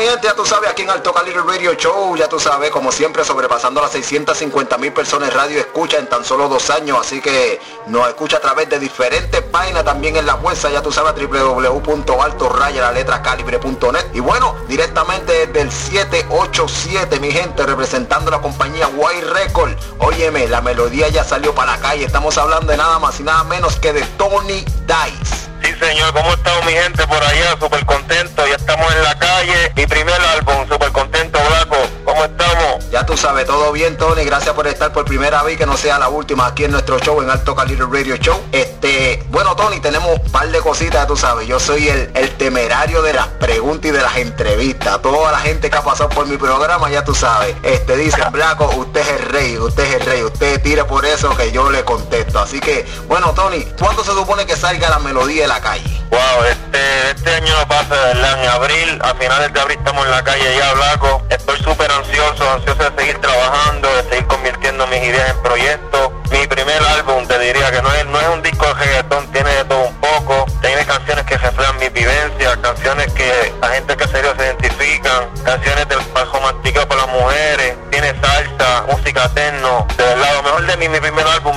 mi gente, ya tú sabes, aquí en Alto Calibre Radio Show, ya tú sabes, como siempre, sobrepasando las 650 mil personas radio escucha en tan solo dos años, así que nos escucha a través de diferentes páginas también en la web, ya tú sabes, www.altoraya, la letra calibre.net. Y bueno, directamente desde el 787, mi gente, representando la compañía White Record. Óyeme, la melodía ya salió para la calle, estamos hablando de nada más y nada menos que de Tony Dice. Señor, ¿cómo estamos mi gente por allá? Súper contento, ya estamos en la calle. Mi primer álbum, súper contento, Blanco. ¿Cómo estamos? Ya tú sabes, todo bien, Tony. Gracias por estar por primera vez, que no sea la última aquí en nuestro show, en Alto Calibre Radio Show. Este, bueno, Tony, tenemos un par de cositas, tú sabes. Yo soy el, el temerario de las preguntas y de las entrevistas. Toda la gente que ha pasado por mi programa, ya tú sabes. Este, dice, Blanco, usted es el rey, usted es el rey. Usted tira por eso que yo le contesto. Así que, bueno, Tony, ¿cuándo se supone que salga la melodía la calle. Wow, este, este año no pasa, ¿verdad? En abril, a finales de abril estamos en la calle ya, Blanco. Estoy súper ansioso, ansioso de seguir trabajando, de seguir convirtiendo mis ideas en proyectos. Mi primer álbum, te diría que no es, no es un disco de reggaetón, tiene de todo un poco. Tiene canciones que reflejan mi vivencia, canciones que la gente que serio se identifican, canciones del romántico para las mujeres, tiene salsa, música techno. De verdad, lo mejor de mí, mi primer álbum,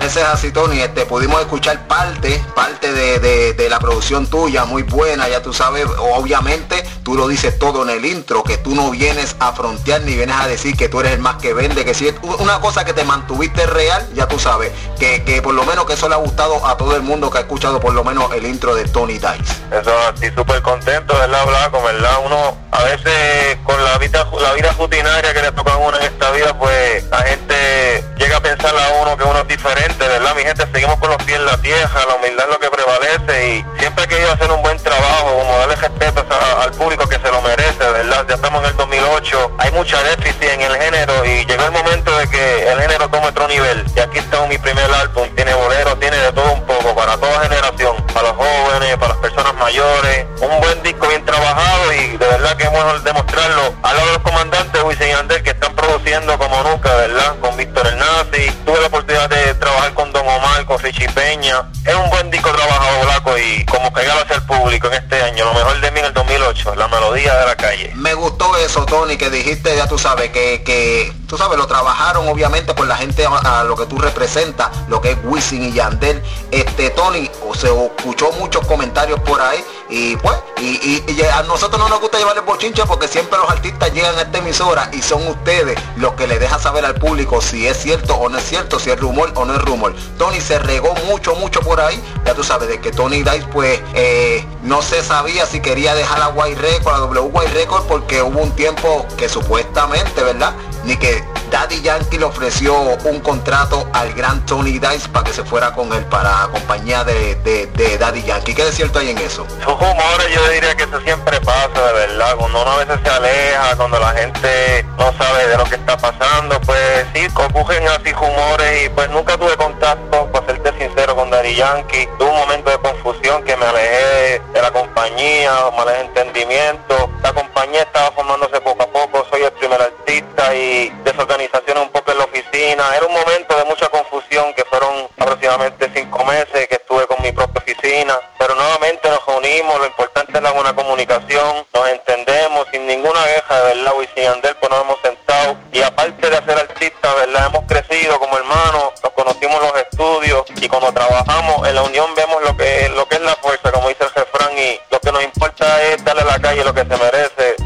Ese es así, Tony. Este, pudimos escuchar parte, parte de, de, de, la producción tuya, muy buena, ya tú sabes, obviamente tú lo dices todo en el intro, que tú no vienes a frontear ni vienes a decir que tú eres el más que vende, que si es una cosa que te mantuviste real, ya tú sabes, que, que por lo menos que eso le ha gustado a todo el mundo que ha escuchado por lo menos el intro de Tony Dice. Eso, estoy súper contento, ¿verdad, Blanco? ¿Verdad? Uno a veces con la vida, la vida rutinaria que le toca a uno en esta vida, pues la gente llega a pensar a uno que uno es diferente, ¿verdad? Mi gente, seguimos con los pies en la tierra, la humildad es lo que prevalece y siempre he querido hacer un buen trabajo, como darle respeto al público que se lo merece, ¿verdad? Ya estamos en el 2008, hay mucha déficit en el género y llegó el momento de que el género tome otro nivel. Y aquí está mi primer álbum, tiene bolero, tiene de todo un poco, para toda generación, para los jóvenes, para las personas mayores, un buen disco bien trabajado y de verdad que hemos demostrarlo a los comandantes Wisin y Andel que están produciendo como nunca, ¿verdad? Con Víctor Nazi, tuve la oportunidad Richie Peña, es un buen disco trabajado, Blanco, y como pegado hacia el público en este año, lo mejor de mí en el 2008, la melodía de la calle. Me gustó eso, Tony, que dijiste, ya tú sabes, que, que tú sabes, lo trabajaron obviamente por la gente a, a lo que tú representas, lo que es Wisin y Yandel. Este, Tony, o se escuchó muchos comentarios por ahí y pues, y, y, y, a nosotros no nos gusta llevar el bochinche porque siempre los artistas llegan a esta emisora y son ustedes los que le dejan saber al público si es cierto o no es cierto, si es rumor o no es rumor. Se regó mucho, mucho por ahí. Ya tú sabes de que Tony Dice pues eh, no se sabía si quería dejar la White Record, la W White Record, porque hubo un tiempo que supuestamente, ¿verdad? Ni que Daddy Yankee le ofreció un contrato al gran Tony Dice para que se fuera con él para compañía de, de, de Daddy Yankee. ¿Qué es cierto hay en eso? Sus humores yo diría que eso siempre pasa, de verdad. Cuando uno a veces se aleja, cuando la gente no sabe de lo que está pasando, pues sí, ocurren así humores y pues nunca tuve contacto, para serte sincero, con Daddy Yankee. Tuve un momento de confusión que me alejé de la compañía, mal entendimiento. La compañía estaba formándose poco a y desorganizaciones un poco en la oficina. Era un momento de mucha confusión que fueron aproximadamente cinco meses que estuve con mi propia oficina, pero nuevamente nos reunimos, lo importante es la buena comunicación, nos entendemos sin ninguna queja, de verdad, Wisin Andel, pues nos hemos sentado. Y aparte de ser artistas, verdad, hemos crecido como hermanos, nos conocimos los estudios y cuando trabajamos en la unión vemos lo que, lo que es la fuerza, como dice el refrán, y lo que nos importa es darle a la calle lo que se merece,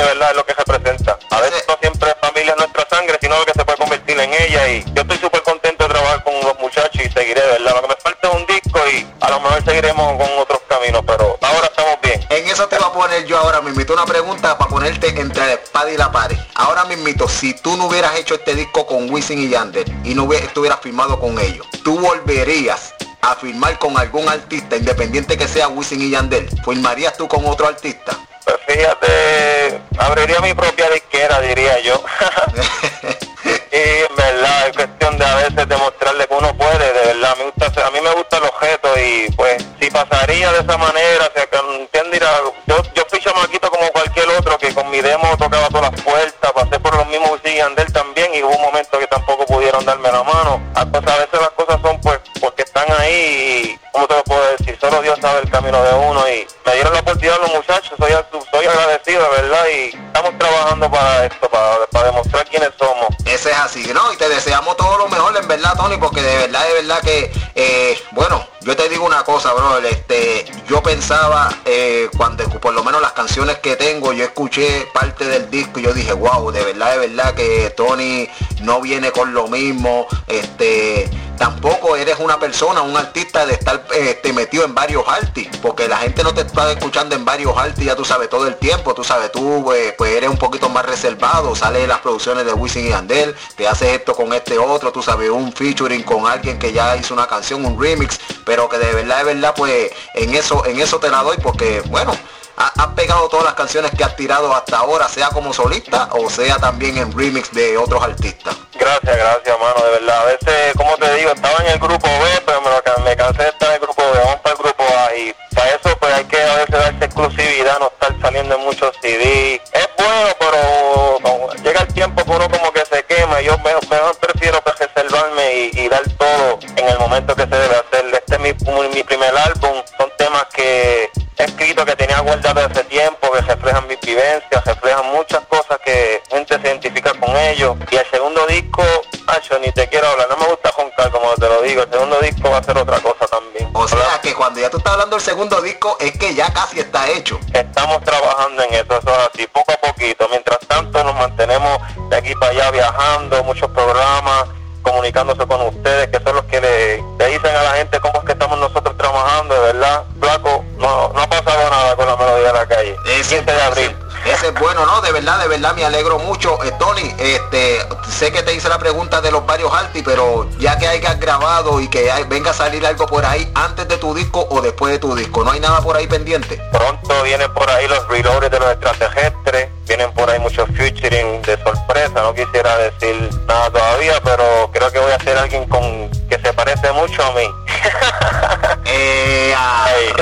de verdad es lo que representa. A veces no siempre familia es nuestra sangre, sino lo que se puede convertir en ella y yo estoy súper contento de trabajar con los muchachos y seguiré, verdad. Lo que me falta es un disco y a lo mejor seguiremos con otros caminos, pero ahora estamos bien. En eso te voy a poner yo ahora mismito una pregunta para ponerte entre la espada y la pared. Ahora mismito, si tú no hubieras hecho este disco con Wisin y Yandel y no estuvieras firmado con ellos, ¿tú volverías a firmar con algún artista, independiente que sea Wisin y Yandel? ¿Firmarías tú con otro artista? Pues fíjate, abriría mi propia disquera, diría yo. y en verdad, es cuestión de a veces demostrarle que uno puede, de verdad. A mí, gusta, a mí me gusta el objeto y pues si pasaría de esa manera, o sea, que entiendes, yo, yo fui chamaquito como cualquier otro que con mi demo tocaba todas las puertas, pasé por los mismos Wisin y Andel también y hubo un momento que tampoco pudieron darme la mano. A, pues, a veces las cosas son pues porque están ahí y, ¿cómo te lo puedo decir? Solo Dios sabe el camino de uno y me dieron la oportunidad los muchachos, soy, soy agradecido, ¿verdad? Y estamos trabajando para esto, para, para demostrar quiénes somos. Ese es así, ¿no? Y te deseamos todo lo mejor, en verdad, Tony, porque de verdad, de verdad que, eh, bueno, yo te digo una cosa, bro, este, yo pensaba, eh, cuando, por lo menos las canciones que tengo, yo escuché parte del disco y yo dije, wow, de verdad, de verdad que Tony no viene con lo mismo, este, tampoco eres una persona, un artista de estar este, metido en varios artistas, porque la gente no te está escuchando en varios artistas, ya tú sabes, todo el tiempo, tú sabes, tú pues, pues eres un poquito más reservado, sale las producciones de Wisin y Andel, te haces esto con este otro, tú sabes, un featuring con alguien que ya hizo una canción, un remix, pero que de verdad, de verdad, pues en eso, en eso te la doy porque, bueno, has pegado todas las canciones que has tirado hasta ahora, sea como solista o sea también en remix de otros artistas. Gracias, gracias, mano, de verdad. A veces, como te digo, estaba en el grupo B, pero me, cansé de estar en el grupo B, vamos para el grupo A y para eso pues hay que a veces darse exclusividad, no estar saliendo en muchos CD. Es bueno, pero llega el tiempo que uno como que se quema, yo mejor, prefiero pues, reservarme y, y, dar todo en el momento que se debe hacer. Mi, primer álbum, son temas que he escrito que tenía guardado hace tiempo, que reflejan mis vivencias, reflejan muchas cosas que gente se identifica con ellos. Y el segundo disco, Hacho, ni te quiero hablar, no me gusta juntar como te lo digo, el segundo disco va a ser otra cosa también. O sea que cuando ya tú estás hablando del segundo disco es que ya casi está hecho. Estamos trabajando en eso, eso es así, poco a poquito. Mientras tanto nos mantenemos de aquí para allá viajando, muchos programas, comunicándose con ustedes, que son los que le, le dicen a la gente cómo es que estamos nosotros trabajando, de verdad. Flaco, no, no ha pasado nada con la melodía de la calle. Ese, 15 de abril. Ese es bueno, ¿no? De verdad, de verdad me alegro mucho. Eh, Tony, este, sé que te hice la pregunta de los varios artis, pero ya que hayas grabado y que hay, venga a salir algo por ahí antes de tu disco o después de tu disco, ¿no hay nada por ahí pendiente? Pronto vienen por ahí los reloaders de los extraterrestres, vienen por ahí muchos featuring de sorpresa, no quisiera decir nada todavía, pero creo que voy a ser alguien con que se parece mucho a mí. eh, ay,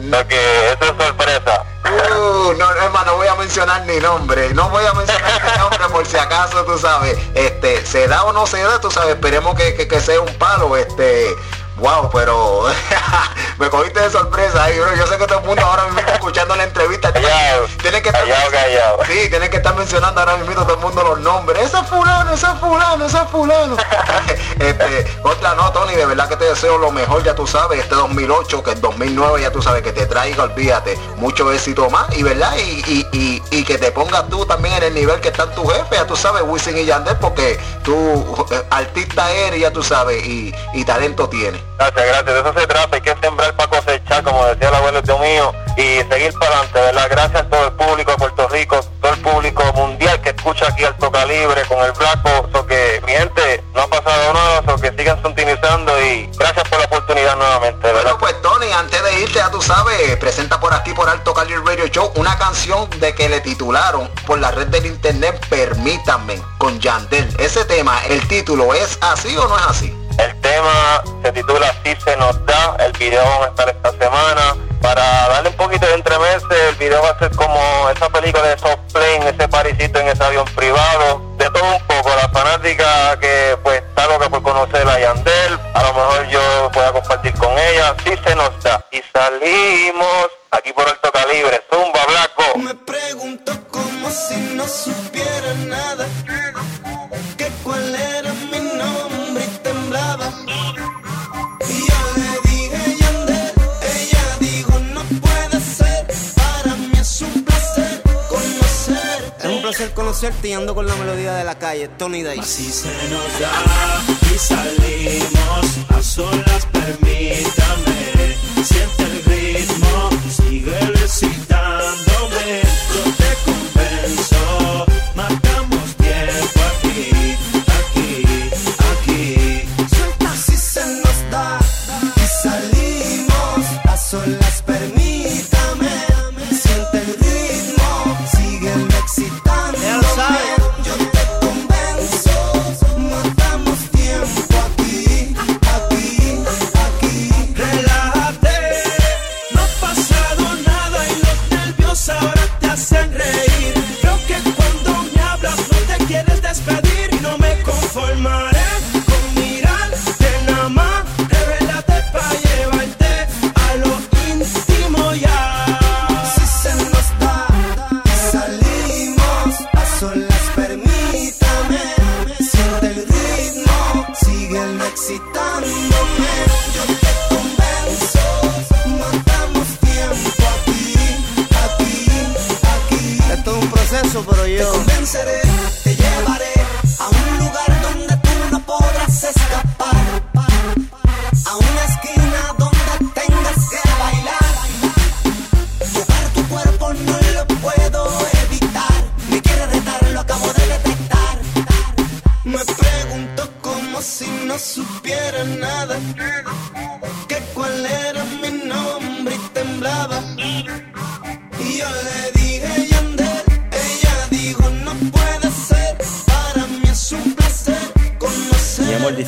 lo que eso es sorpresa. Uh, no, hermano, no voy a mencionar ni nombre. No voy a mencionar ni nombre por si acaso, tú sabes. Este, se da o no se da, tú sabes. Esperemos que, que, que sea un palo. Este, wow, pero me cogiste de sorpresa ahí, bro. Yo sé que todo el mundo ahora mismo está escuchando la entrevista. Tiene que estar, callado, callado. Sí, tiene que estar mencionando ahora mismo todo el mundo los nombres. Ese es fulano, ese es fulano, ese es fulano. este, otra no, Tony, de verdad que te deseo lo mejor, ya tú sabes, este 2008, que el 2009 ya tú sabes que te traiga, olvídate, mucho éxito más, y verdad, y, y, y, y que te pongas tú también en el nivel que están tu jefe, ya tú sabes, Wisin y Yandel, porque tú artista eres, ya tú sabes, y, y talento tienes. Gracias, gracias. De eso se trata. Hay que sembrar para cosechar, como decía el abuelo Dios mío, y seguir para adelante, ¿verdad? Gracias a todo el público de Puerto Rico, todo el público mundial que escucha aquí Alto Calibre con el Blanco. So que, mi gente, no ha pasado nada, so que sigan sintonizando y gracias por la oportunidad nuevamente, ¿verdad? Bueno, pues Tony, antes de irte, ya tú sabes, presenta por aquí por Alto Calibre Radio Show una canción de que le titularon por la red del internet Permítanme con Yandel. Ese tema, el título, ¿es así o no es así? Tema se titula Así se nos da, el video va a estar esta semana. Para darle un poquito de entremeses, el video va a ser como esa película de soft plane, ese parisito en ese avión privado, de todo un poco, la fanática que pues está loca por conocer a Yandel, a lo mejor yo pueda compartir con ella, Así se nos da. Y salimos aquí por alto calibre, Zumba Blanco. Me pregunto como si no supiera nada, conocerte y ando con la melodía de la calle, Tony Day. Así se nos da y salimos a solas, permítame, siente el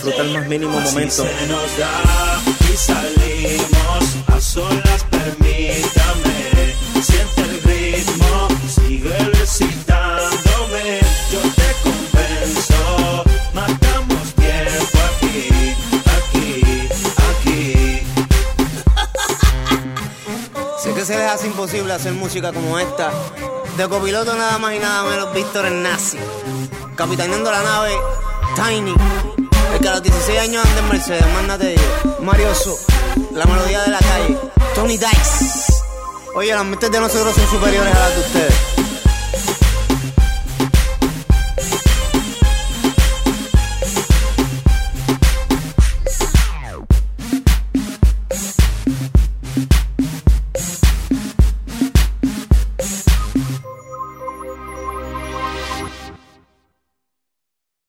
el más mínimo Así momento. se nos da y salimos a solas, permítame. Siente el ritmo, sigue excitándome. Yo te convenzo, matamos tiempo aquí, aquí, aquí. Sé que se les hace imposible hacer música como esta. De copiloto nada más y nada menos Víctor el Nazi. Capitaneando la nave, Tiny. A los 16 años anda en Mercedes, mándate digo. Mario So, la melodía de la calle. Tony Dice. Oye, las mentes de nosotros son superiores a las de ustedes.